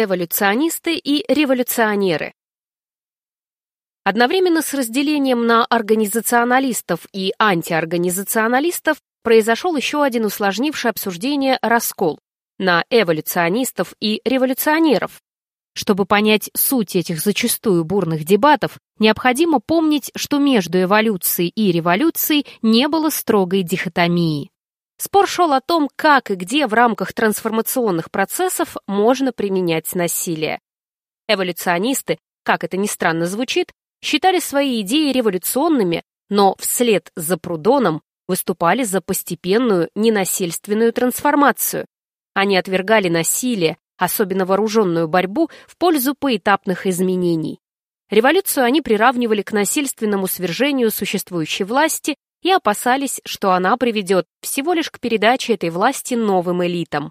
эволюционисты и революционеры. Одновременно с разделением на организационалистов и антиорганизационалистов произошел еще один усложнивший обсуждение раскол на эволюционистов и революционеров. Чтобы понять суть этих зачастую бурных дебатов, необходимо помнить, что между эволюцией и революцией не было строгой дихотомии. Спор шел о том, как и где в рамках трансформационных процессов можно применять насилие. Эволюционисты, как это ни странно звучит, считали свои идеи революционными, но вслед за Прудоном выступали за постепенную ненасильственную трансформацию. Они отвергали насилие, особенно вооруженную борьбу, в пользу поэтапных изменений. Революцию они приравнивали к насильственному свержению существующей власти и опасались, что она приведет всего лишь к передаче этой власти новым элитам.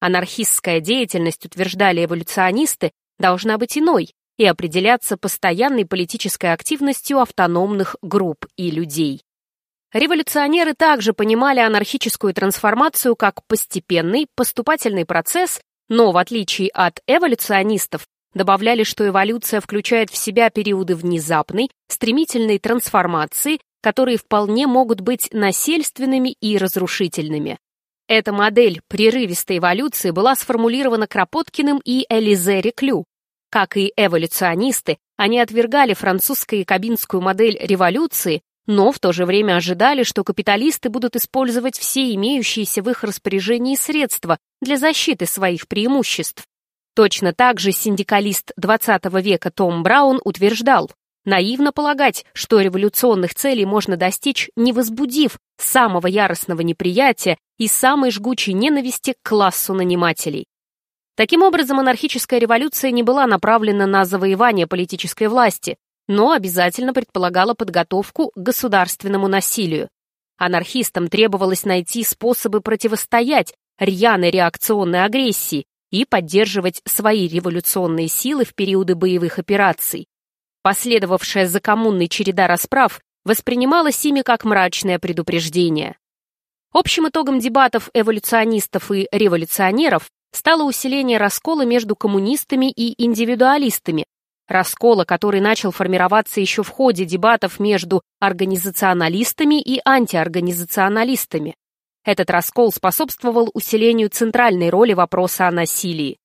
Анархистская деятельность, утверждали эволюционисты, должна быть иной и определяться постоянной политической активностью автономных групп и людей. Революционеры также понимали анархическую трансформацию как постепенный, поступательный процесс, но, в отличие от эволюционистов, добавляли, что эволюция включает в себя периоды внезапной, стремительной трансформации которые вполне могут быть насильственными и разрушительными. Эта модель прерывистой эволюции была сформулирована Кропоткиным и Элизе Реклю. Как и эволюционисты, они отвергали французскую и кабинскую модель революции, но в то же время ожидали, что капиталисты будут использовать все имеющиеся в их распоряжении средства для защиты своих преимуществ. Точно так же синдикалист XX века Том Браун утверждал, Наивно полагать, что революционных целей можно достичь, не возбудив самого яростного неприятия и самой жгучей ненависти к классу нанимателей. Таким образом, анархическая революция не была направлена на завоевание политической власти, но обязательно предполагала подготовку к государственному насилию. Анархистам требовалось найти способы противостоять рьяной реакционной агрессии и поддерживать свои революционные силы в периоды боевых операций. Последовавшая за коммунной череда расправ воспринималась ими как мрачное предупреждение. Общим итогом дебатов эволюционистов и революционеров стало усиление раскола между коммунистами и индивидуалистами, раскола, который начал формироваться еще в ходе дебатов между организационалистами и антиорганизационалистами. Этот раскол способствовал усилению центральной роли вопроса о насилии.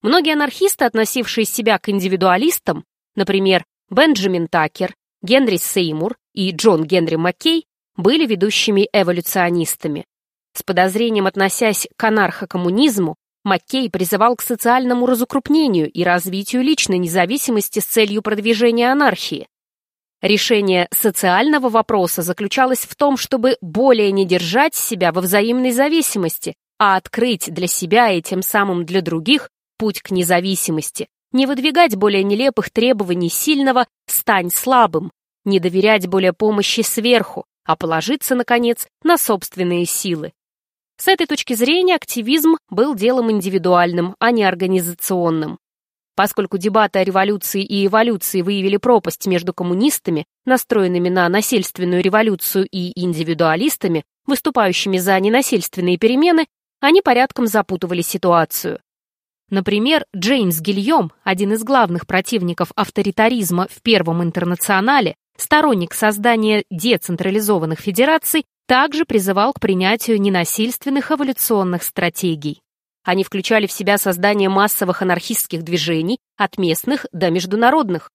Многие анархисты, относившие себя к индивидуалистам, например, Бенджамин Такер, Генри Сеймур и Джон Генри Маккей были ведущими эволюционистами. С подозрением относясь к анархокоммунизму, Маккей призывал к социальному разукрупнению и развитию личной независимости с целью продвижения анархии. Решение социального вопроса заключалось в том, чтобы более не держать себя во взаимной зависимости, а открыть для себя и тем самым для других путь к независимости, не выдвигать более нелепых требований сильного «стань слабым», не доверять более помощи сверху, а положиться, наконец, на собственные силы. С этой точки зрения активизм был делом индивидуальным, а не организационным. Поскольку дебаты о революции и эволюции выявили пропасть между коммунистами, настроенными на насильственную революцию, и индивидуалистами, выступающими за ненасильственные перемены, они порядком запутывали ситуацию. Например, Джеймс Гильем, один из главных противников авторитаризма в Первом интернационале, сторонник создания децентрализованных федераций, также призывал к принятию ненасильственных эволюционных стратегий. Они включали в себя создание массовых анархистских движений от местных до международных.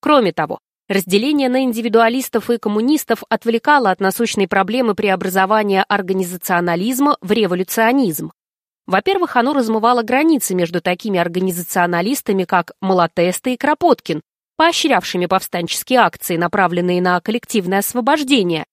Кроме того, разделение на индивидуалистов и коммунистов отвлекало от насущной проблемы преобразования организационализма в революционизм. Во-первых, оно размывало границы между такими организационалистами, как Малатеста и Кропоткин, поощрявшими повстанческие акции, направленные на коллективное освобождение,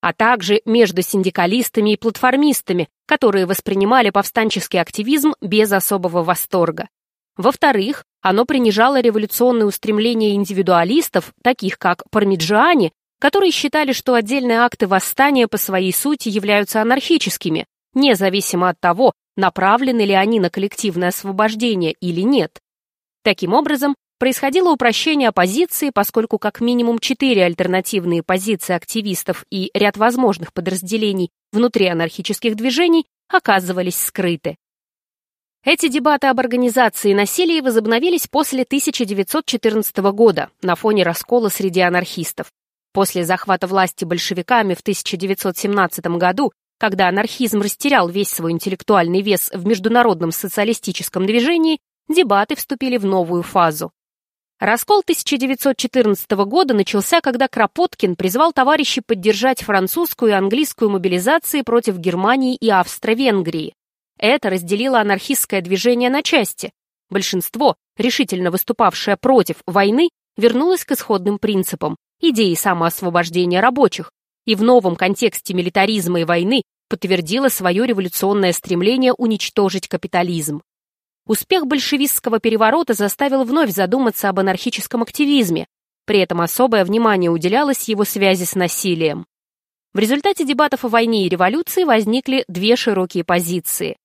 а также между синдикалистами и платформистами, которые воспринимали повстанческий активизм без особого восторга. Во-вторых, оно принижало революционные устремления индивидуалистов, таких как Пармиджиани, которые считали, что отдельные акты восстания по своей сути являются анархическими, независимо от того, направлены ли они на коллективное освобождение или нет. Таким образом, происходило упрощение оппозиции, поскольку как минимум четыре альтернативные позиции активистов и ряд возможных подразделений внутри анархических движений оказывались скрыты. Эти дебаты об организации насилия возобновились после 1914 года на фоне раскола среди анархистов. После захвата власти большевиками в 1917 году, когда анархизм растерял весь свой интеллектуальный вес в международном социалистическом движении, дебаты вступили в новую фазу. Раскол 1914 года начался, когда Кропоткин призвал товарищей поддержать французскую и английскую мобилизации против Германии и Австро-Венгрии. Это разделило анархистское движение на части. Большинство, решительно выступавшее против войны, вернулось к исходным принципам, идеи самоосвобождения рабочих, и в новом контексте милитаризма и войны подтвердило свое революционное стремление уничтожить капитализм. Успех большевистского переворота заставил вновь задуматься об анархическом активизме, при этом особое внимание уделялось его связи с насилием. В результате дебатов о войне и революции возникли две широкие позиции.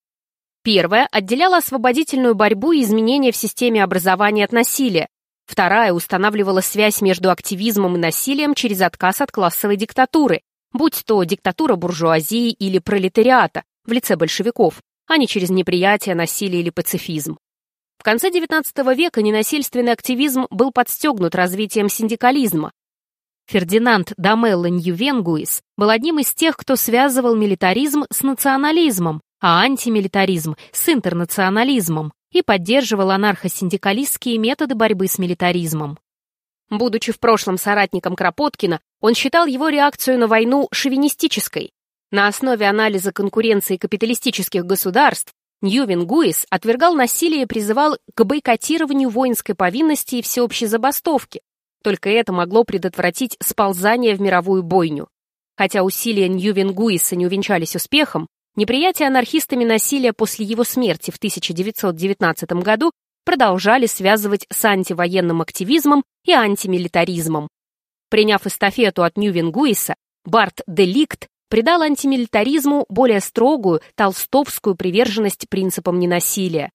Первая отделяла освободительную борьбу и изменения в системе образования от насилия. Вторая устанавливала связь между активизмом и насилием через отказ от классовой диктатуры, будь то диктатура буржуазии или пролетариата в лице большевиков, а не через неприятие, насилие или пацифизм. В конце XIX века ненасильственный активизм был подстегнут развитием синдикализма. Фердинанд Дамелло Ньювенгуис был одним из тех, кто связывал милитаризм с национализмом, а антимилитаризм с интернационализмом и поддерживал анархосиндикалистские методы борьбы с милитаризмом. Будучи в прошлом соратником Кропоткина, он считал его реакцию на войну шовинистической. На основе анализа конкуренции капиталистических государств Ньювин Гуис отвергал насилие и призывал к бойкотированию воинской повинности и всеобщей забастовки. Только это могло предотвратить сползание в мировую бойню. Хотя усилия Ньювин Гуиса не увенчались успехом, Неприятие анархистами насилия после его смерти в 1919 году продолжали связывать с антивоенным активизмом и антимилитаризмом. Приняв эстафету от Ньювенгуиса, Барт Деликт придал антимилитаризму более строгую толстовскую приверженность принципам ненасилия.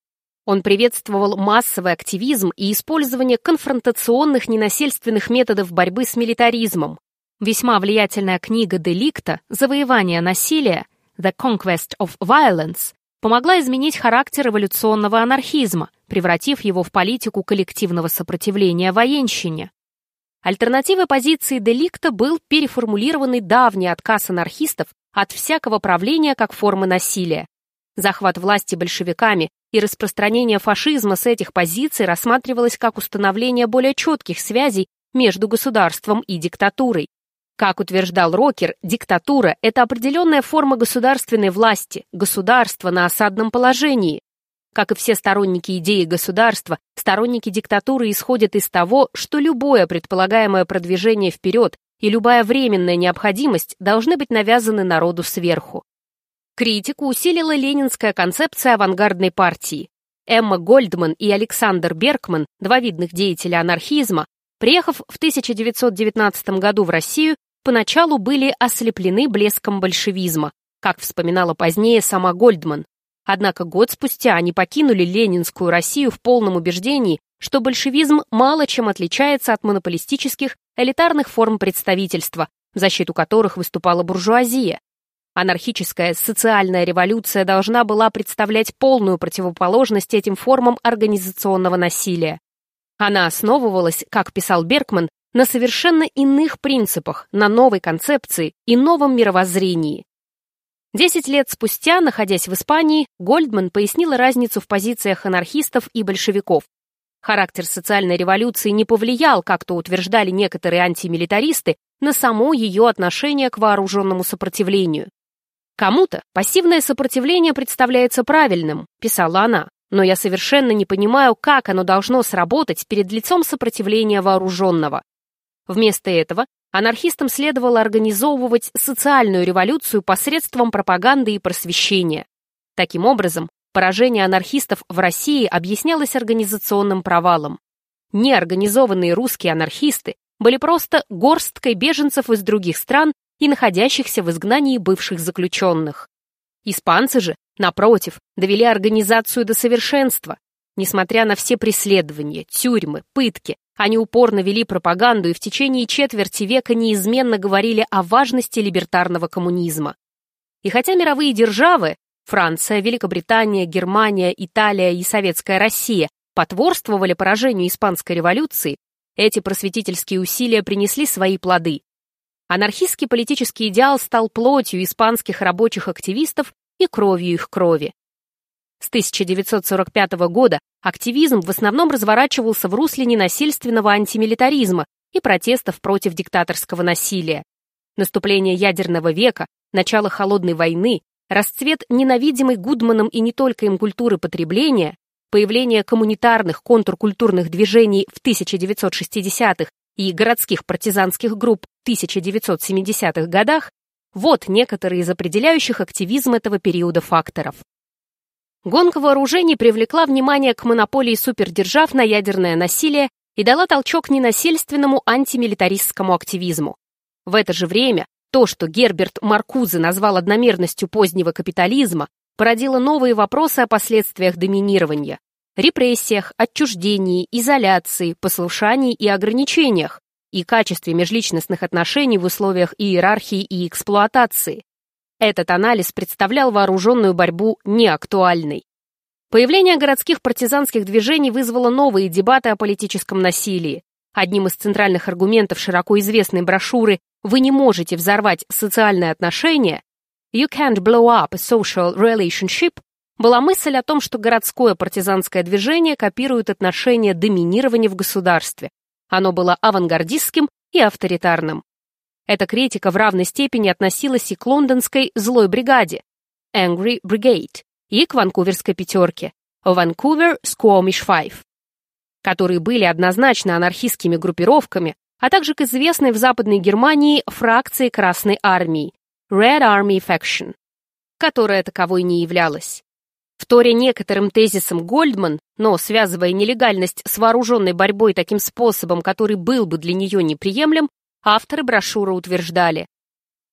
Он приветствовал массовый активизм и использование конфронтационных ненасильственных методов борьбы с милитаризмом. Весьма влиятельная книга Деликта «Завоевание насилия» The Conquest of Violence помогла изменить характер эволюционного анархизма, превратив его в политику коллективного сопротивления военщине. Альтернативой позиции Деликта был переформулированный давний отказ анархистов от всякого правления как формы насилия. Захват власти большевиками и распространение фашизма с этих позиций рассматривалось как установление более четких связей между государством и диктатурой, как утверждал Рокер, диктатура – это определенная форма государственной власти, государства на осадном положении. Как и все сторонники идеи государства, сторонники диктатуры исходят из того, что любое предполагаемое продвижение вперед и любая временная необходимость должны быть навязаны народу сверху. Критику усилила ленинская концепция авангардной партии. Эмма Гольдман и Александр Беркман, два видных деятеля анархизма, приехав в 1919 году в Россию, поначалу были ослеплены блеском большевизма, как вспоминала позднее сама Гольдман. Однако год спустя они покинули ленинскую Россию в полном убеждении, что большевизм мало чем отличается от монополистических элитарных форм представительства, в защиту которых выступала буржуазия. Анархическая социальная революция должна была представлять полную противоположность этим формам организационного насилия. Она основывалась, как писал Беркман, на совершенно иных принципах, на новой концепции и новом мировоззрении. Десять лет спустя, находясь в Испании, Гольдман пояснила разницу в позициях анархистов и большевиков. Характер социальной революции не повлиял, как то утверждали некоторые антимилитаристы, на само ее отношение к вооруженному сопротивлению. «Кому-то пассивное сопротивление представляется правильным», — писала она, «но я совершенно не понимаю, как оно должно сработать перед лицом сопротивления вооруженного. Вместо этого анархистам следовало организовывать социальную революцию посредством пропаганды и просвещения. Таким образом, поражение анархистов в России объяснялось организационным провалом. Неорганизованные русские анархисты были просто горсткой беженцев из других стран и находящихся в изгнании бывших заключенных. Испанцы же, напротив, довели организацию до совершенства. Несмотря на все преследования, тюрьмы, пытки, они упорно вели пропаганду и в течение четверти века неизменно говорили о важности либертарного коммунизма. И хотя мировые державы, Франция, Великобритания, Германия, Италия и Советская Россия потворствовали поражению Испанской революции, эти просветительские усилия принесли свои плоды. Анархистский политический идеал стал плотью испанских рабочих активистов и кровью их крови. С 1945 года активизм в основном разворачивался в русле ненасильственного антимилитаризма и протестов против диктаторского насилия. Наступление ядерного века, начало холодной войны, расцвет ненавидимой Гудманом и не только им культуры потребления, появление коммунитарных контркультурных движений в 1960-х и городских партизанских групп в 1970-х годах вот некоторые из определяющих активизм этого периода факторов. Гонка вооружений привлекла внимание к монополии супердержав на ядерное насилие и дала толчок ненасильственному антимилитаристскому активизму. В это же время то, что Герберт Маркузе назвал одномерностью позднего капитализма, породило новые вопросы о последствиях доминирования, репрессиях, отчуждении, изоляции, послушании и ограничениях, и качестве межличностных отношений в условиях иерархии и эксплуатации. Этот анализ представлял вооруженную борьбу неактуальной. Появление городских партизанских движений вызвало новые дебаты о политическом насилии. Одним из центральных аргументов широко известной брошюры «Вы не можете взорвать социальные отношения» «You can't blow up a social relationship» была мысль о том, что городское партизанское движение копирует отношения доминирования в государстве. Оно было авангардистским и авторитарным. Эта критика в равной степени относилась и к лондонской «злой бригаде» Angry Brigade и к ванкуверской пятерке Vancouver Squamish Five, которые были однозначно анархистскими группировками, а также к известной в Западной Германии фракции Красной Армии Red Army Faction, которая таковой не являлась. Вторя некоторым тезисам Гольдман, но связывая нелегальность с вооруженной борьбой таким способом, который был бы для нее неприемлем, авторы брошюры утверждали,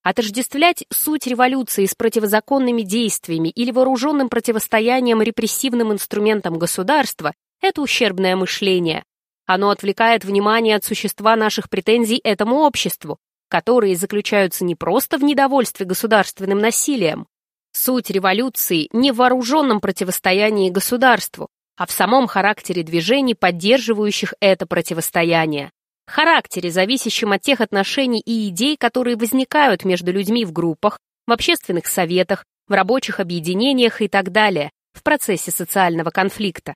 Отождествлять суть революции с противозаконными действиями или вооруженным противостоянием репрессивным инструментам государства – это ущербное мышление. Оно отвлекает внимание от существа наших претензий этому обществу, которые заключаются не просто в недовольстве государственным насилием, Суть революции не в вооруженном противостоянии государству, а в самом характере движений, поддерживающих это противостояние. Характере, зависящем от тех отношений и идей, которые возникают между людьми в группах, в общественных советах, в рабочих объединениях и так далее, в процессе социального конфликта.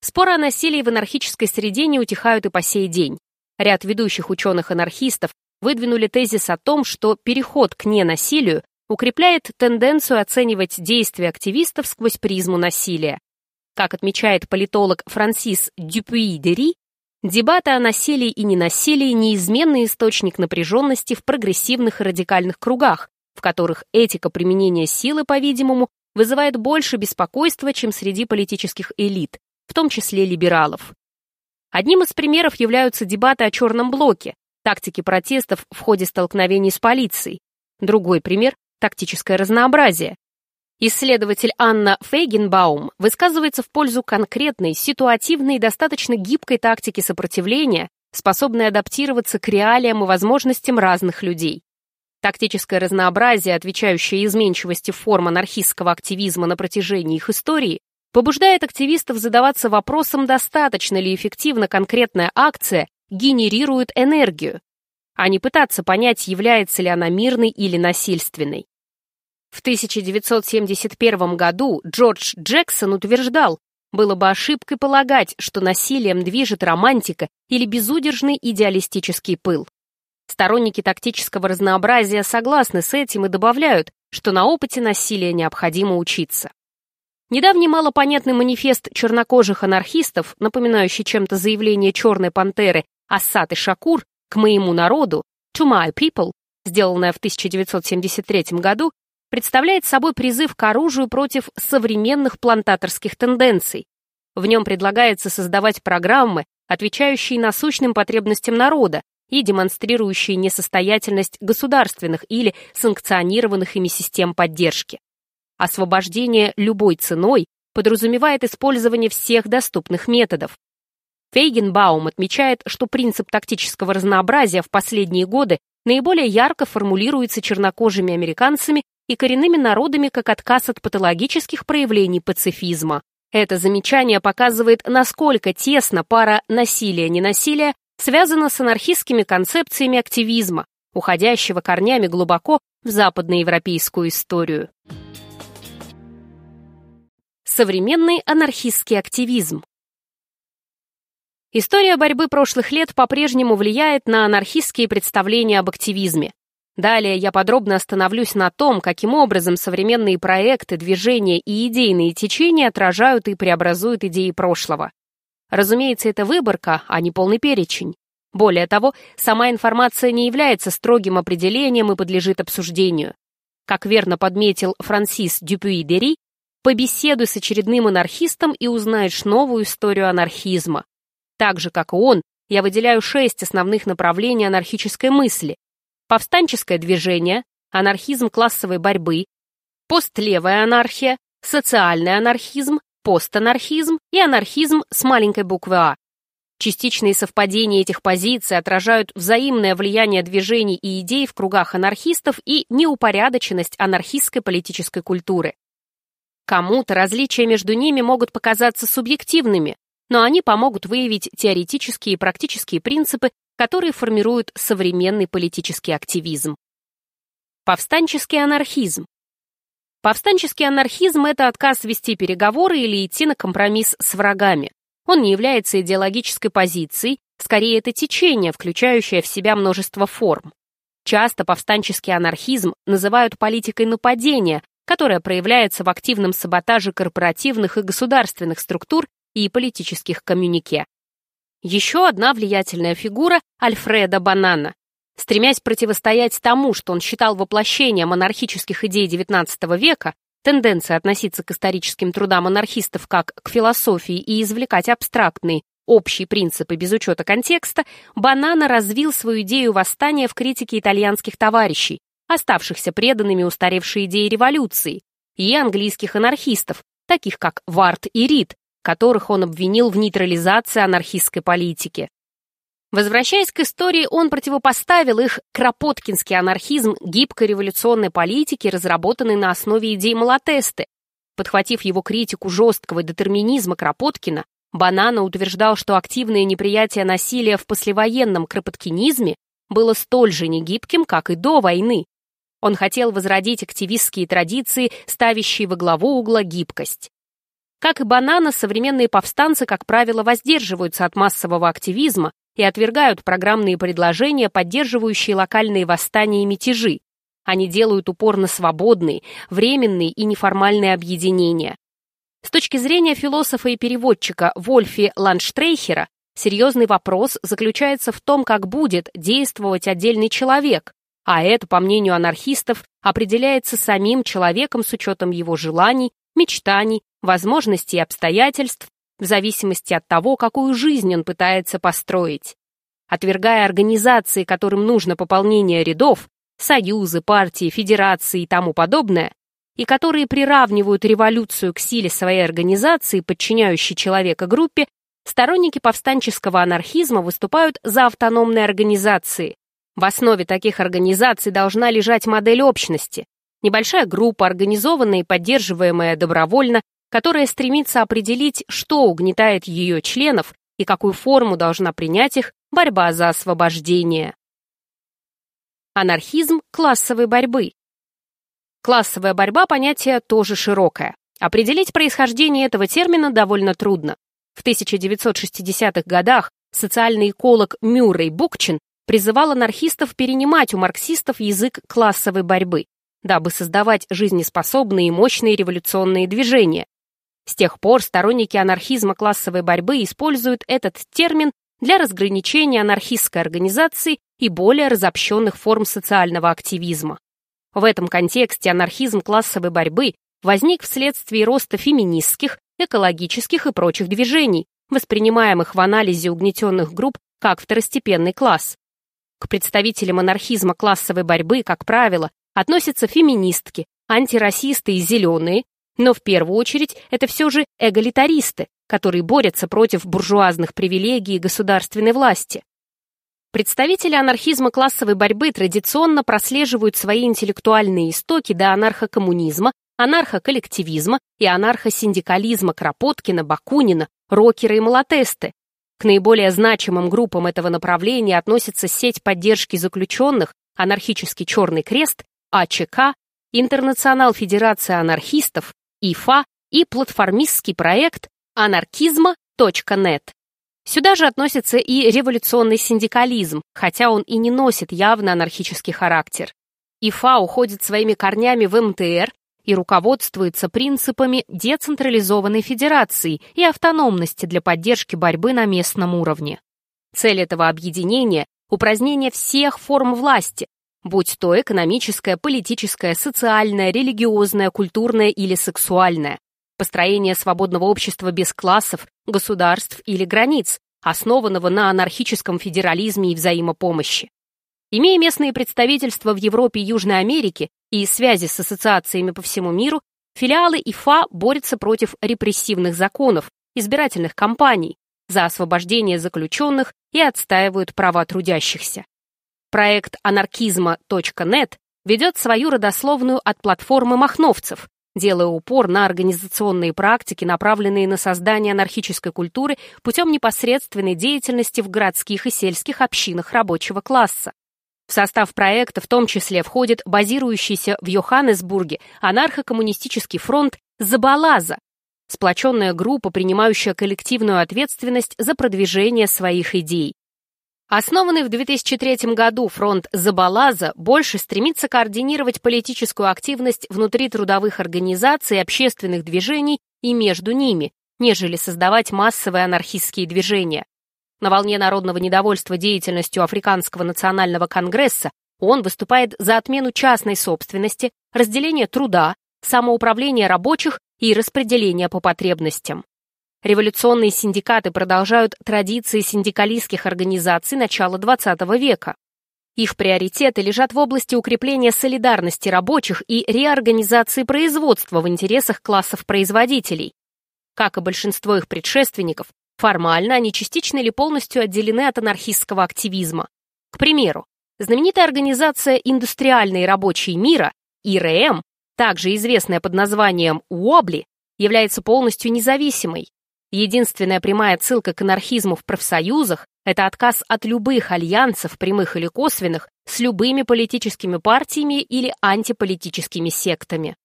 Споры о насилии в анархической среде не утихают и по сей день. Ряд ведущих ученых-анархистов выдвинули тезис о том, что переход к ненасилию укрепляет тенденцию оценивать действия активистов сквозь призму насилия. Как отмечает политолог Франсис Дюпюи-Дери, дебаты о насилии и ненасилии – неизменный источник напряженности в прогрессивных и радикальных кругах, в которых этика применения силы, по-видимому, вызывает больше беспокойства, чем среди политических элит, в том числе либералов. Одним из примеров являются дебаты о черном блоке, тактики протестов в ходе столкновений с полицией. Другой пример тактическое разнообразие. Исследователь Анна Фейгенбаум высказывается в пользу конкретной, ситуативной и достаточно гибкой тактики сопротивления, способной адаптироваться к реалиям и возможностям разных людей. Тактическое разнообразие, отвечающее изменчивости форм анархистского активизма на протяжении их истории, побуждает активистов задаваться вопросом, достаточно ли эффективно конкретная акция генерирует энергию, а не пытаться понять, является ли она мирной или насильственной. В 1971 году Джордж Джексон утверждал, было бы ошибкой полагать, что насилием движет романтика или безудержный идеалистический пыл. Сторонники тактического разнообразия согласны с этим и добавляют, что на опыте насилия необходимо учиться. Недавний малопонятный манифест чернокожих анархистов, напоминающий чем-то заявление «Черной пантеры» Ассад и Шакур, к моему народу, to my people, сделанная в 1973 году, представляет собой призыв к оружию против современных плантаторских тенденций. В нем предлагается создавать программы, отвечающие насущным потребностям народа и демонстрирующие несостоятельность государственных или санкционированных ими систем поддержки. Освобождение любой ценой подразумевает использование всех доступных методов, Фейгенбаум отмечает, что принцип тактического разнообразия в последние годы наиболее ярко формулируется чернокожими американцами и коренными народами как отказ от патологических проявлений пацифизма. Это замечание показывает, насколько тесно пара насилия-ненасилия связана с анархистскими концепциями активизма, уходящего корнями глубоко в западноевропейскую историю. Современный анархистский активизм История борьбы прошлых лет по-прежнему влияет на анархистские представления об активизме. Далее я подробно остановлюсь на том, каким образом современные проекты, движения и идейные течения отражают и преобразуют идеи прошлого. Разумеется, это выборка, а не полный перечень. Более того, сама информация не является строгим определением и подлежит обсуждению. Как верно подметил Франсис Дюпюи-Дери, побеседуй с очередным анархистом и узнаешь новую историю анархизма. Так же, как и он, я выделяю шесть основных направлений анархической мысли, повстанческое движение, анархизм классовой борьбы, постлевая анархия, социальный анархизм, постанархизм и анархизм с маленькой буквы «А». Частичные совпадения этих позиций отражают взаимное влияние движений и идей в кругах анархистов и неупорядоченность анархистской политической культуры. Кому-то различия между ними могут показаться субъективными, но они помогут выявить теоретические и практические принципы, которые формируют современный политический активизм. Повстанческий анархизм. Повстанческий анархизм – это отказ вести переговоры или идти на компромисс с врагами. Он не является идеологической позицией, скорее это течение, включающее в себя множество форм. Часто повстанческий анархизм называют политикой нападения, которая проявляется в активном саботаже корпоративных и государственных структур и политических коммюнике. Еще одна влиятельная фигура – Альфреда Банана. Стремясь противостоять тому, что он считал воплощением монархических идей XIX века, тенденция относиться к историческим трудам анархистов как к философии и извлекать абстрактные, общие принципы без учета контекста, Банана развил свою идею восстания в критике итальянских товарищей, оставшихся преданными устаревшей идее революции, и английских анархистов, таких как Варт и Рид, которых он обвинил в нейтрализации анархистской политики. Возвращаясь к истории, он противопоставил их кропоткинский анархизм гибкой революционной политики, разработанной на основе идей Малатесты. Подхватив его критику жесткого детерминизма Кропоткина, Банана утверждал, что активное неприятие насилия в послевоенном кропоткинизме было столь же негибким, как и до войны. Он хотел возродить активистские традиции, ставящие во главу угла гибкость. Как и банана, современные повстанцы, как правило, воздерживаются от массового активизма и отвергают программные предложения, поддерживающие локальные восстания и мятежи. Они делают упор на свободные, временные и неформальные объединения. С точки зрения философа и переводчика Вольфи Ландштрейхера, серьезный вопрос заключается в том, как будет действовать отдельный человек, а это, по мнению анархистов, определяется самим человеком с учетом его желаний, мечтаний, возможностей и обстоятельств в зависимости от того, какую жизнь он пытается построить. Отвергая организации, которым нужно пополнение рядов, союзы, партии, федерации и тому подобное, и которые приравнивают революцию к силе своей организации, подчиняющей человека группе, сторонники повстанческого анархизма выступают за автономные организации. В основе таких организаций должна лежать модель общности, небольшая группа, организованная и поддерживаемая добровольно, которая стремится определить, что угнетает ее членов и какую форму должна принять их борьба за освобождение. Анархизм классовой борьбы. Классовая борьба – понятие тоже широкое. Определить происхождение этого термина довольно трудно. В 1960-х годах социальный эколог Мюррей Букчин призывал анархистов перенимать у марксистов язык классовой борьбы, дабы создавать жизнеспособные и мощные революционные движения, с тех пор сторонники анархизма классовой борьбы используют этот термин для разграничения анархистской организации и более разобщенных форм социального активизма. В этом контексте анархизм классовой борьбы возник вследствие роста феминистских, экологических и прочих движений, воспринимаемых в анализе угнетенных групп как второстепенный класс. К представителям анархизма классовой борьбы, как правило, относятся феминистки, антирасисты и зеленые, Но в первую очередь это все же эгалитаристы, которые борются против буржуазных привилегий и государственной власти. Представители анархизма классовой борьбы традиционно прослеживают свои интеллектуальные истоки до анархокоммунизма, анархоколлективизма и анархосиндикализма Кропоткина, Бакунина, Рокера и Малатесты. К наиболее значимым группам этого направления относится сеть поддержки заключенных, анархический Черный Крест, АЧК, Интернационал Федерации анархистов, ИФА и платформистский проект анархизма.нет. Сюда же относится и революционный синдикализм, хотя он и не носит явно анархический характер. ИФА уходит своими корнями в МТР и руководствуется принципами децентрализованной федерации и автономности для поддержки борьбы на местном уровне. Цель этого объединения – упразднение всех форм власти, будь то экономическая, политическая, социальная, религиозная, культурная или сексуальная, построение свободного общества без классов, государств или границ, основанного на анархическом федерализме и взаимопомощи. Имея местные представительства в Европе и Южной Америке и связи с ассоциациями по всему миру, филиалы ИФА борются против репрессивных законов, избирательных кампаний, за освобождение заключенных и отстаивают права трудящихся. Проект анархизма.нет ведет свою родословную от платформы махновцев, делая упор на организационные практики, направленные на создание анархической культуры путем непосредственной деятельности в городских и сельских общинах рабочего класса. В состав проекта в том числе входит базирующийся в Йоханнесбурге анархо-коммунистический фронт «Забалаза», сплоченная группа, принимающая коллективную ответственность за продвижение своих идей. Основанный в 2003 году фронт Забалаза больше стремится координировать политическую активность внутри трудовых организаций общественных движений и между ними, нежели создавать массовые анархистские движения. На волне народного недовольства деятельностью Африканского национального конгресса он выступает за отмену частной собственности, разделение труда, самоуправление рабочих и распределение по потребностям. Революционные синдикаты продолжают традиции синдикалистских организаций начала XX века. Их приоритеты лежат в области укрепления солидарности рабочих и реорганизации производства в интересах классов производителей. Как и большинство их предшественников, формально они частично или полностью отделены от анархистского активизма. К примеру, знаменитая организация «Индустриальные рабочие мира» ИРМ, также известная под названием УОБЛИ, является полностью независимой, Единственная прямая ссылка к анархизму в профсоюзах – это отказ от любых альянсов, прямых или косвенных, с любыми политическими партиями или антиполитическими сектами.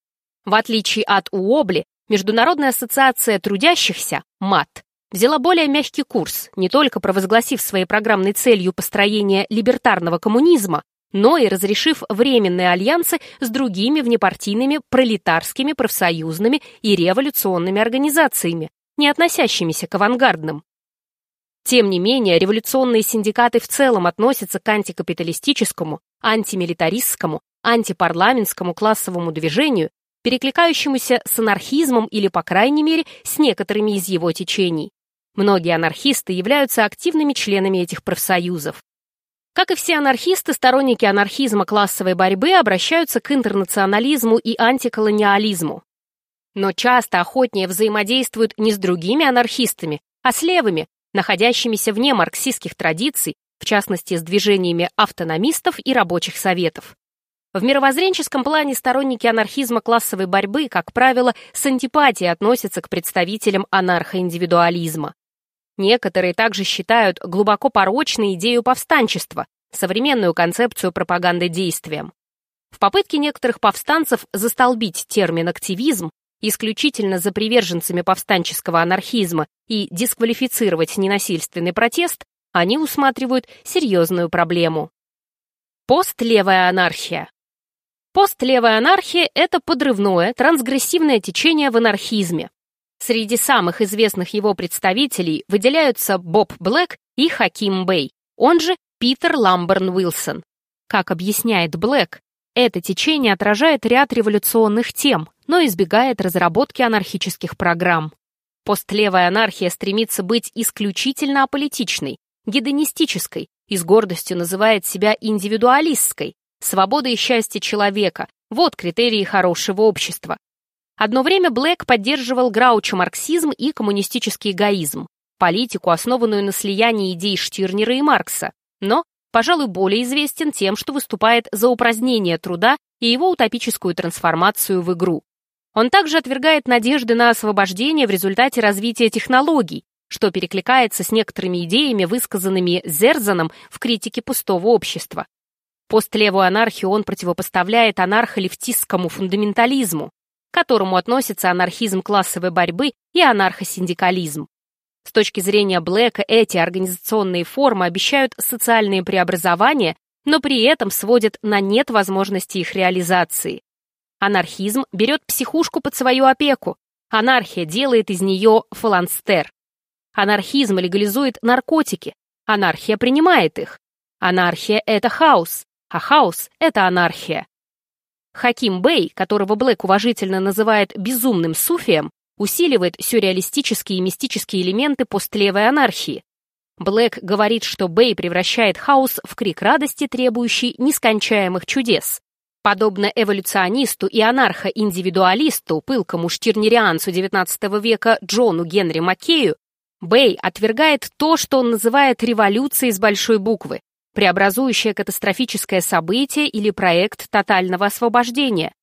В отличие от УОБЛИ, Международная ассоциация трудящихся, МАТ, взяла более мягкий курс, не только провозгласив своей программной целью построение либертарного коммунизма, но и разрешив временные альянсы с другими внепартийными пролетарскими, профсоюзными и революционными организациями, не относящимися к авангардным. Тем не менее, революционные синдикаты в целом относятся к антикапиталистическому, антимилитаристскому, антипарламентскому классовому движению, перекликающемуся с анархизмом или, по крайней мере, с некоторыми из его течений. Многие анархисты являются активными членами этих профсоюзов. Как и все анархисты, сторонники анархизма классовой борьбы обращаются к интернационализму и антиколониализму но часто охотнее взаимодействуют не с другими анархистами, а с левыми, находящимися вне марксистских традиций, в частности, с движениями автономистов и рабочих советов. В мировоззренческом плане сторонники анархизма классовой борьбы, как правило, с антипатией относятся к представителям анархоиндивидуализма. Некоторые также считают глубоко порочной идею повстанчества, современную концепцию пропаганды действием. В попытке некоторых повстанцев застолбить термин «активизм» исключительно за приверженцами повстанческого анархизма и дисквалифицировать ненасильственный протест, они усматривают серьезную проблему. Постлевая анархия. Постлевая анархия – это подрывное, трансгрессивное течение в анархизме. Среди самых известных его представителей выделяются Боб Блэк и Хаким Бэй, он же Питер Ламберн Уилсон. Как объясняет Блэк, это течение отражает ряд революционных тем, но избегает разработки анархических программ. Постлевая анархия стремится быть исключительно аполитичной, гедонистической и с гордостью называет себя индивидуалистской. Свобода и счастье человека – вот критерии хорошего общества. Одно время Блэк поддерживал граучо-марксизм и коммунистический эгоизм, политику, основанную на слиянии идей Штирнера и Маркса, но, пожалуй, более известен тем, что выступает за упразднение труда и его утопическую трансформацию в игру. Он также отвергает надежды на освобождение в результате развития технологий, что перекликается с некоторыми идеями, высказанными Зерзаном в критике пустого общества. Постлевую анархию он противопоставляет анархолевтистскому фундаментализму, к которому относятся анархизм классовой борьбы и анархосиндикализм. С точки зрения Блэка эти организационные формы обещают социальные преобразования, но при этом сводят на нет возможности их реализации. Анархизм берет психушку под свою опеку, анархия делает из нее фаланстер. Анархизм легализует наркотики, анархия принимает их. Анархия — это хаос, а хаос — это анархия. Хаким Бэй, которого Блэк уважительно называет «безумным суфием», усиливает сюрреалистические и мистические элементы постлевой анархии. Блэк говорит, что Бэй превращает хаос в крик радости, требующий нескончаемых чудес. Подобно эволюционисту и анархо-индивидуалисту, пылкому штирнерианцу XIX века Джону Генри Маккею, Бэй отвергает то, что он называет революцией с большой буквы, преобразующее катастрофическое событие или проект тотального освобождения.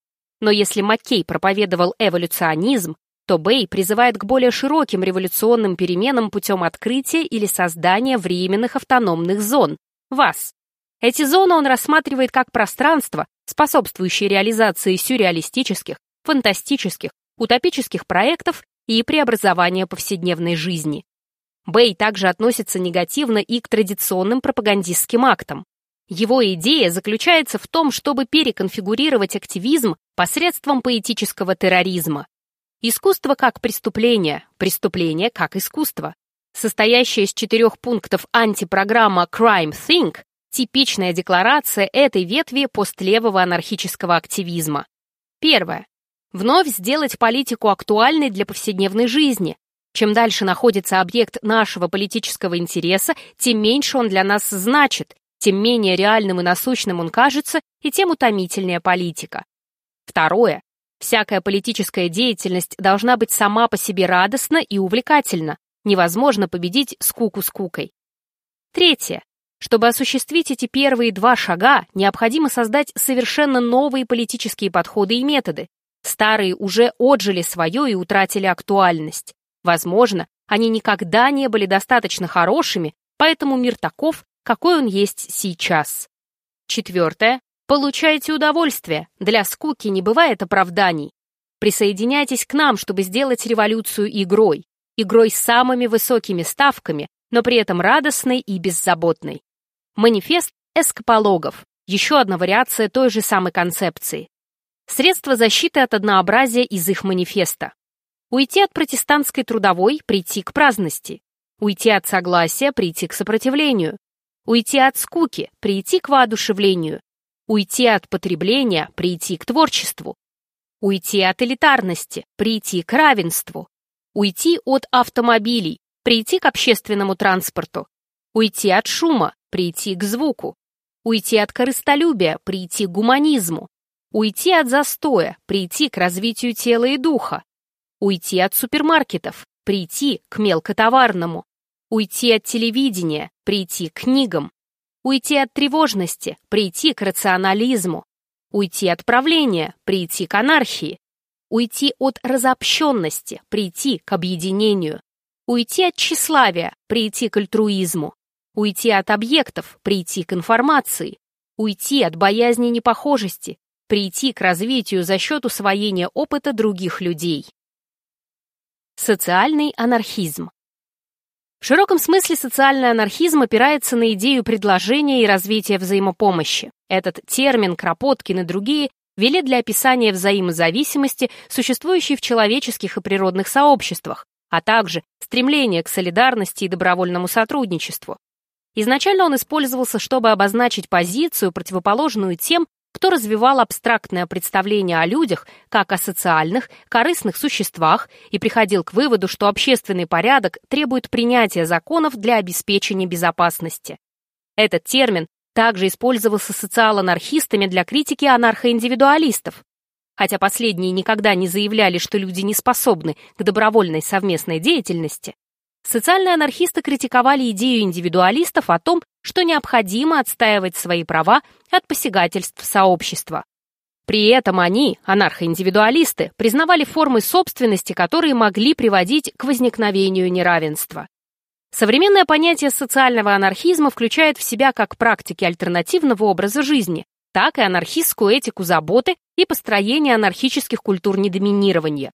Но если Маккей проповедовал эволюционизм, то Бэй призывает к более широким революционным переменам путем открытия или создания временных автономных зон, ВАЗ. Эти зоны он рассматривает как пространство, способствующее реализации сюрреалистических, фантастических, утопических проектов и преобразования повседневной жизни. Бэй также относится негативно и к традиционным пропагандистским актам. Его идея заключается в том, чтобы переконфигурировать активизм посредством поэтического терроризма. Искусство как преступление, преступление как искусство. Состоящая из четырех пунктов антипрограмма Crime Think – типичная декларация этой ветви постлевого анархического активизма. Первое. Вновь сделать политику актуальной для повседневной жизни, чем дальше находится объект нашего политического интереса, тем меньше он для нас значит, тем менее реальным и насущным он кажется, и тем утомительнее политика. Второе. Всякая политическая деятельность должна быть сама по себе радостна и увлекательна. Невозможно победить скуку скукой. Третье. Чтобы осуществить эти первые два шага, необходимо создать совершенно новые политические подходы и методы. Старые уже отжили свое и утратили актуальность. Возможно, они никогда не были достаточно хорошими, поэтому мир таков, какой он есть сейчас. Четвертое. Получайте удовольствие. Для скуки не бывает оправданий. Присоединяйтесь к нам, чтобы сделать революцию игрой. Игрой с самыми высокими ставками, но при этом радостной и беззаботной. Манифест эскапологов. Еще одна вариация той же самой концепции. Средство защиты от однообразия из их манифеста. Уйти от протестантской трудовой, прийти к праздности. Уйти от согласия, прийти к сопротивлению. Уйти от скуки, прийти к воодушевлению. Уйти от потребления, прийти к творчеству. Уйти от элитарности, прийти к равенству. Уйти от автомобилей, прийти к общественному транспорту. Уйти от шума, прийти к звуку. Уйти от корыстолюбия, прийти к гуманизму. Уйти от застоя, прийти к развитию тела и духа. Уйти от супермаркетов, прийти к мелкотоварному. Уйти от телевидения, прийти к книгам. Уйти от тревожности, прийти к рационализму. Уйти от правления, прийти к анархии. Уйти от разобщенности, прийти к объединению. Уйти от тщеславия, прийти к альтруизму. Уйти от объектов, прийти к информации. Уйти от боязни непохожести, прийти к развитию за счет усвоения опыта других людей. Социальный анархизм. В широком смысле социальный анархизм опирается на идею предложения и развития взаимопомощи. Этот термин Кропоткин и другие ввели для описания взаимозависимости, существующей в человеческих и природных сообществах, а также стремление к солидарности и добровольному сотрудничеству. Изначально он использовался, чтобы обозначить позицию, противоположную тем, кто развивал абстрактное представление о людях как о социальных, корыстных существах и приходил к выводу, что общественный порядок требует принятия законов для обеспечения безопасности. Этот термин также использовался социал-анархистами для критики анархоиндивидуалистов. хотя последние никогда не заявляли, что люди не способны к добровольной совместной деятельности, социальные анархисты критиковали идею индивидуалистов о том, что необходимо отстаивать свои права от посягательств сообщества. При этом они, анархоиндивидуалисты, признавали формы собственности, которые могли приводить к возникновению неравенства. Современное понятие социального анархизма включает в себя как практики альтернативного образа жизни, так и анархистскую этику заботы и построение анархических культур недоминирования.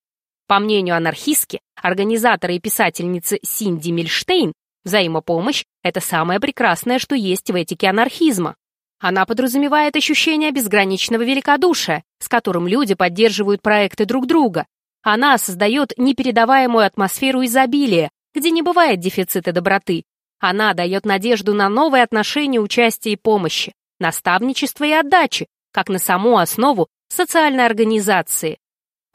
По мнению анархистки, организатора и писательницы Синди Мильштейн, взаимопомощь – это самое прекрасное, что есть в этике анархизма. Она подразумевает ощущение безграничного великодушия, с которым люди поддерживают проекты друг друга. Она создает непередаваемую атмосферу изобилия, где не бывает дефицита доброты. Она дает надежду на новые отношения участия и помощи наставничества и отдачи, как на саму основу социальной организации.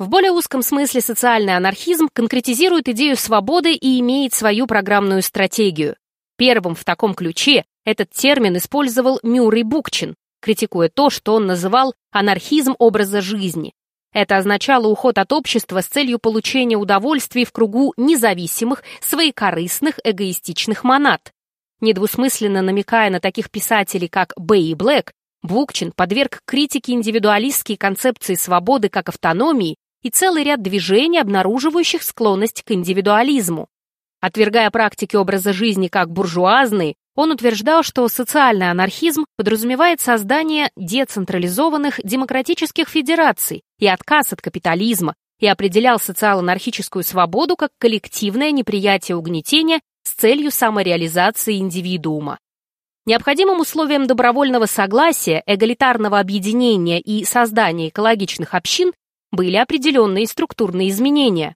В более узком смысле социальный анархизм конкретизирует идею свободы и имеет свою программную стратегию. Первым в таком ключе этот термин использовал Мюррей Букчин, критикуя то, что он называл анархизм образа жизни. Это означало уход от общества с целью получения удовольствий в кругу независимых, своекорыстных, эгоистичных монад. Недвусмысленно намекая на таких писателей, как Бэй и Блэк, Букчин подверг критике индивидуалистские концепции свободы как автономии и целый ряд движений, обнаруживающих склонность к индивидуализму. Отвергая практики образа жизни как буржуазные, он утверждал, что социальный анархизм подразумевает создание децентрализованных демократических федераций и отказ от капитализма, и определял социал-анархическую свободу как коллективное неприятие угнетения с целью самореализации индивидуума. Необходимым условием добровольного согласия, эгалитарного объединения и создания экологичных общин были определенные структурные изменения.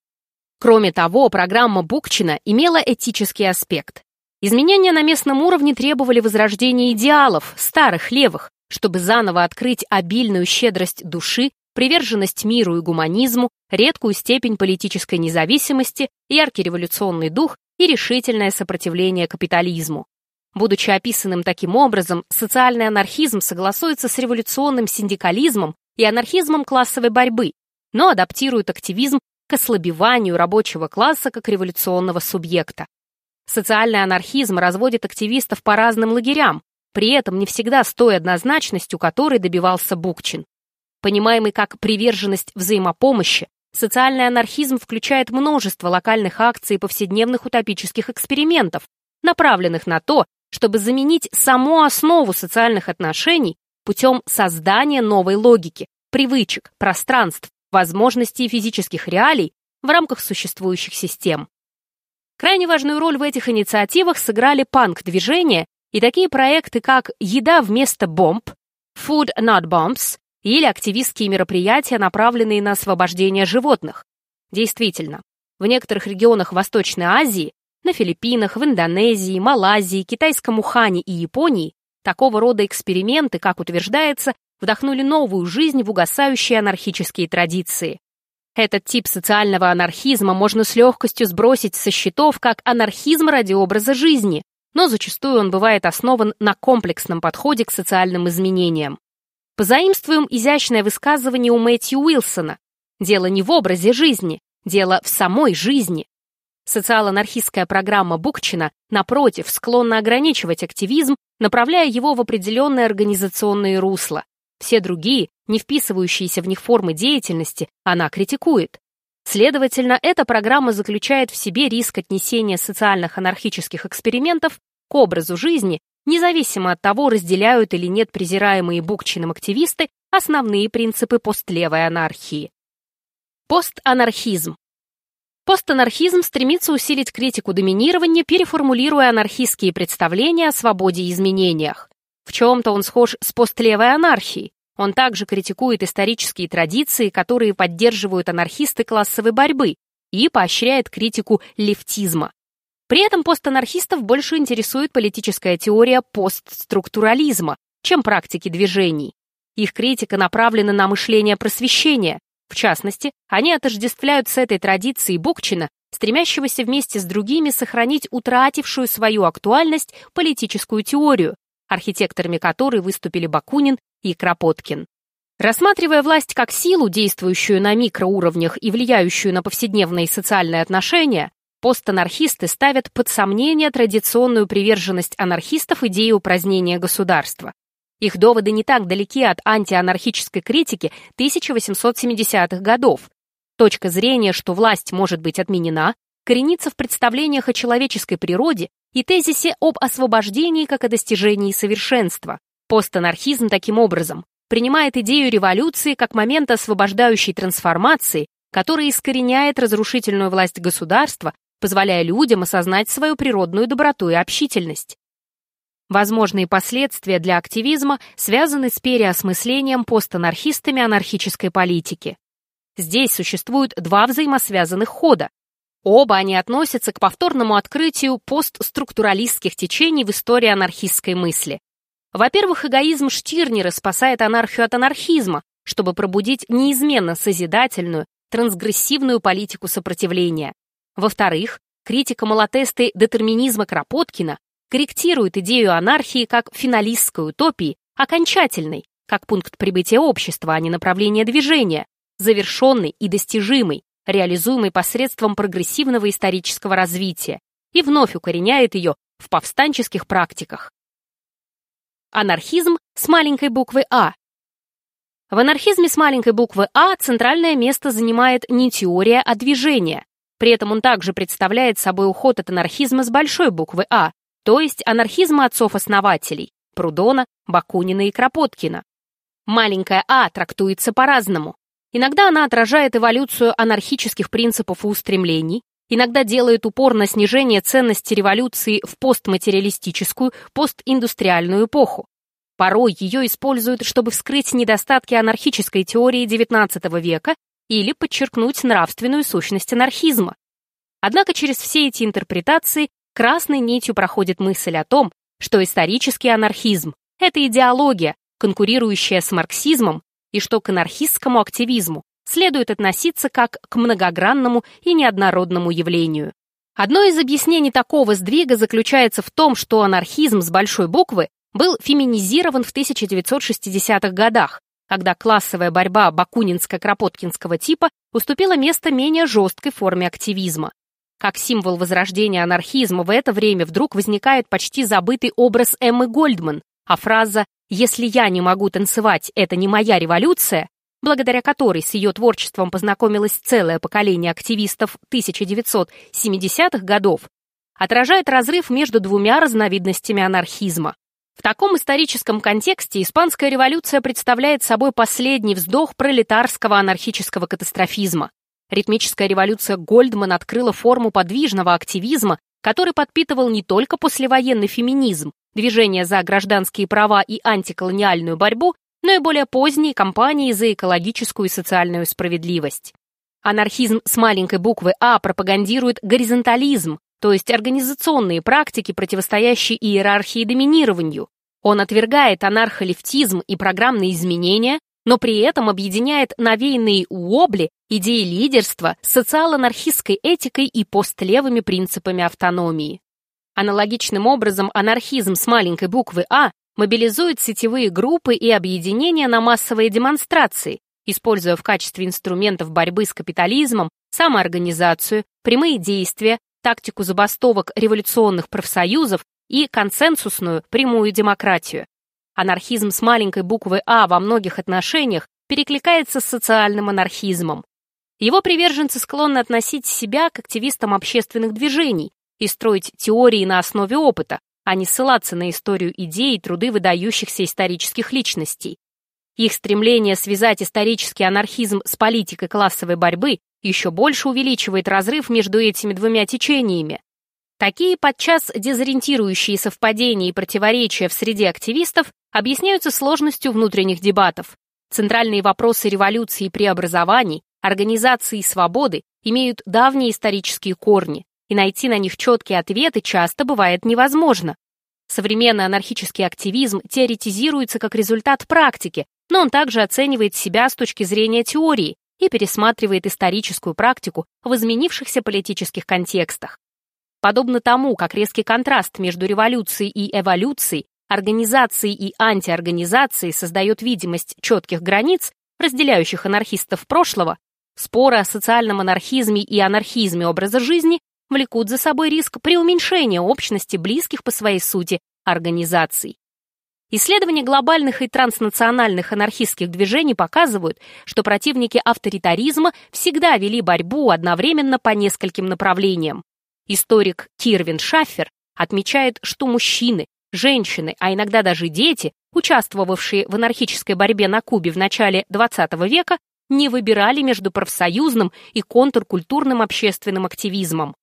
Кроме того, программа Букчина имела этический аспект. Изменения на местном уровне требовали возрождения идеалов, старых левых, чтобы заново открыть обильную щедрость души, приверженность миру и гуманизму, редкую степень политической независимости, яркий революционный дух и решительное сопротивление капитализму. Будучи описанным таким образом, социальный анархизм согласуется с революционным синдикализмом и анархизмом классовой борьбы, но адаптирует активизм к ослабеванию рабочего класса как революционного субъекта. Социальный анархизм разводит активистов по разным лагерям, при этом не всегда с той однозначностью, которой добивался Букчин. Понимаемый как приверженность взаимопомощи, Социальный анархизм включает множество локальных акций и повседневных утопических экспериментов, направленных на то, чтобы заменить саму основу социальных отношений путем создания новой логики, привычек, пространств, возможностей физических реалий в рамках существующих систем. Крайне важную роль в этих инициативах сыграли панк-движения и такие проекты, как «Еда вместо бомб», «Food Not Bombs», или активистские мероприятия, направленные на освобождение животных. Действительно, в некоторых регионах Восточной Азии, на Филиппинах, в Индонезии, Малайзии, Китайском Ухане и Японии такого рода эксперименты, как утверждается, вдохнули новую жизнь в угасающие анархические традиции. Этот тип социального анархизма можно с легкостью сбросить со счетов как анархизм ради образа жизни, но зачастую он бывает основан на комплексном подходе к социальным изменениям. Позаимствуем изящное высказывание у Мэтью Уилсона. Дело не в образе жизни, дело в самой жизни. Социал-анархистская программа Букчина, напротив, склонна ограничивать активизм, направляя его в определенные организационные русла. Все другие, не вписывающиеся в них формы деятельности, она критикует. Следовательно, эта программа заключает в себе риск отнесения социальных анархических экспериментов к образу жизни независимо от того, разделяют или нет презираемые Букчиным активисты основные принципы постлевой анархии. Постанархизм. Постанархизм стремится усилить критику доминирования, переформулируя анархистские представления о свободе и изменениях. В чем-то он схож с постлевой анархией. Он также критикует исторические традиции, которые поддерживают анархисты классовой борьбы, и поощряет критику лефтизма. При этом постанархистов больше интересует политическая теория постструктурализма, чем практики движений. Их критика направлена на мышление просвещения. В частности, они отождествляют с этой традицией Букчина, стремящегося вместе с другими сохранить утратившую свою актуальность политическую теорию, архитекторами которой выступили Бакунин и Кропоткин. Рассматривая власть как силу, действующую на микроуровнях и влияющую на повседневные социальные отношения, Постанархисты ставят под сомнение традиционную приверженность анархистов идеи упразднения государства. Их доводы не так далеки от антианархической критики 1870-х годов. Точка зрения, что власть может быть отменена, коренится в представлениях о человеческой природе и тезисе об освобождении как о достижении совершенства. Постанархизм таким образом принимает идею революции как момент освобождающей трансформации, который искореняет разрушительную власть государства позволяя людям осознать свою природную доброту и общительность. Возможные последствия для активизма связаны с переосмыслением постанархистами анархической политики. Здесь существуют два взаимосвязанных хода. Оба они относятся к повторному открытию постструктуралистских течений в истории анархистской мысли. Во-первых, эгоизм Штирнера спасает анархию от анархизма, чтобы пробудить неизменно созидательную, трансгрессивную политику сопротивления. Во-вторых, критика малотесты детерминизма Кропоткина корректирует идею анархии как финалистской утопии, окончательной, как пункт прибытия общества, а не направление движения, завершенной и достижимой, реализуемой посредством прогрессивного исторического развития, и вновь укореняет ее в повстанческих практиках. Анархизм с маленькой буквы «А». В анархизме с маленькой буквы «А» центральное место занимает не теория, а движение, при этом он также представляет собой уход от анархизма с большой буквы «А», то есть анархизма отцов-основателей – Прудона, Бакунина и Кропоткина. Маленькая «А» трактуется по-разному. Иногда она отражает эволюцию анархических принципов и устремлений, иногда делает упор на снижение ценности революции в постматериалистическую, постиндустриальную эпоху. Порой ее используют, чтобы вскрыть недостатки анархической теории XIX века или подчеркнуть нравственную сущность анархизма. Однако через все эти интерпретации красной нитью проходит мысль о том, что исторический анархизм — это идеология, конкурирующая с марксизмом, и что к анархистскому активизму следует относиться как к многогранному и неоднородному явлению. Одно из объяснений такого сдвига заключается в том, что анархизм с большой буквы был феминизирован в 1960-х годах, когда классовая борьба бакунинско-кропоткинского типа уступила место менее жесткой форме активизма. Как символ возрождения анархизма в это время вдруг возникает почти забытый образ Эммы Гольдман, а фраза «Если я не могу танцевать, это не моя революция», благодаря которой с ее творчеством познакомилось целое поколение активистов 1970-х годов, отражает разрыв между двумя разновидностями анархизма. В таком историческом контексте Испанская революция представляет собой последний вздох пролетарского анархического катастрофизма. Ритмическая революция Гольдман открыла форму подвижного активизма, который подпитывал не только послевоенный феминизм, движение за гражданские права и антиколониальную борьбу, но и более поздние кампании за экологическую и социальную справедливость. Анархизм с маленькой буквы «А» пропагандирует горизонтализм, то есть организационные практики, противостоящие иерархии и доминированию. Он отвергает анархолевтизм и программные изменения, но при этом объединяет навеянные у Обли идеи лидерства с социал-анархистской этикой и постлевыми принципами автономии. Аналогичным образом анархизм с маленькой буквы «А» мобилизует сетевые группы и объединения на массовые демонстрации, используя в качестве инструментов борьбы с капитализмом самоорганизацию, прямые действия, тактику забастовок революционных профсоюзов и консенсусную прямую демократию. Анархизм с маленькой буквы «А» во многих отношениях перекликается с социальным анархизмом. Его приверженцы склонны относить себя к активистам общественных движений и строить теории на основе опыта, а не ссылаться на историю идей и труды выдающихся исторических личностей. Их стремление связать исторический анархизм с политикой классовой борьбы еще больше увеличивает разрыв между этими двумя течениями. Такие подчас дезориентирующие совпадения и противоречия в среде активистов объясняются сложностью внутренних дебатов. Центральные вопросы революции и преобразований, организации и свободы имеют давние исторические корни, и найти на них четкие ответы часто бывает невозможно. Современный анархический активизм теоретизируется как результат практики, но он также оценивает себя с точки зрения теории, и пересматривает историческую практику в изменившихся политических контекстах. Подобно тому, как резкий контраст между революцией и эволюцией организации и антиорганизации создает видимость четких границ, разделяющих анархистов прошлого, споры о социальном анархизме и анархизме образа жизни влекут за собой риск преуменьшения общности близких по своей сути организаций. Исследования глобальных и транснациональных анархистских движений показывают, что противники авторитаризма всегда вели борьбу одновременно по нескольким направлениям. Историк Кирвин Шаффер отмечает, что мужчины, женщины, а иногда даже дети, участвовавшие в анархической борьбе на Кубе в начале XX века, не выбирали между профсоюзным и контркультурным общественным активизмом.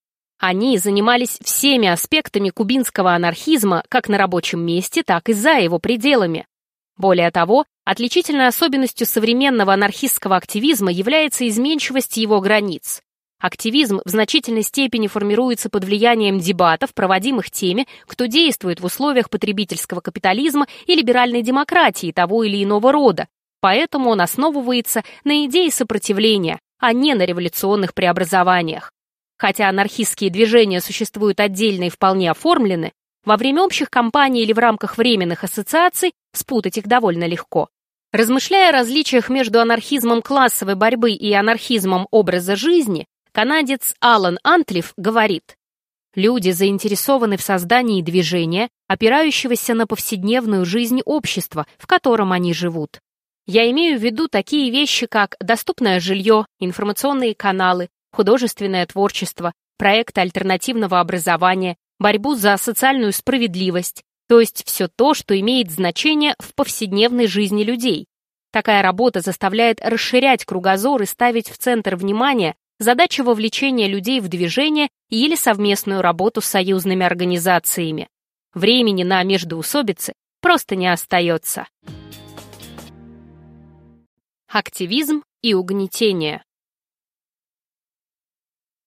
Они занимались всеми аспектами кубинского анархизма как на рабочем месте, так и за его пределами. Более того, отличительной особенностью современного анархистского активизма является изменчивость его границ. Активизм в значительной степени формируется под влиянием дебатов, проводимых теми, кто действует в условиях потребительского капитализма и либеральной демократии того или иного рода, поэтому он основывается на идее сопротивления, а не на революционных преобразованиях. Хотя анархистские движения существуют отдельно и вполне оформлены, во время общих кампаний или в рамках временных ассоциаций спутать их довольно легко. Размышляя о различиях между анархизмом классовой борьбы и анархизмом образа жизни, канадец Алан Антлиф говорит, Люди заинтересованы в создании движения, опирающегося на повседневную жизнь общества, в котором они живут. Я имею в виду такие вещи, как доступное жилье, информационные каналы, художественное творчество, проекты альтернативного образования, борьбу за социальную справедливость, то есть все то, что имеет значение в повседневной жизни людей. Такая работа заставляет расширять кругозор и ставить в центр внимания задачи вовлечения людей в движение или совместную работу с союзными организациями. Времени на междоусобицы просто не остается. Активизм и угнетение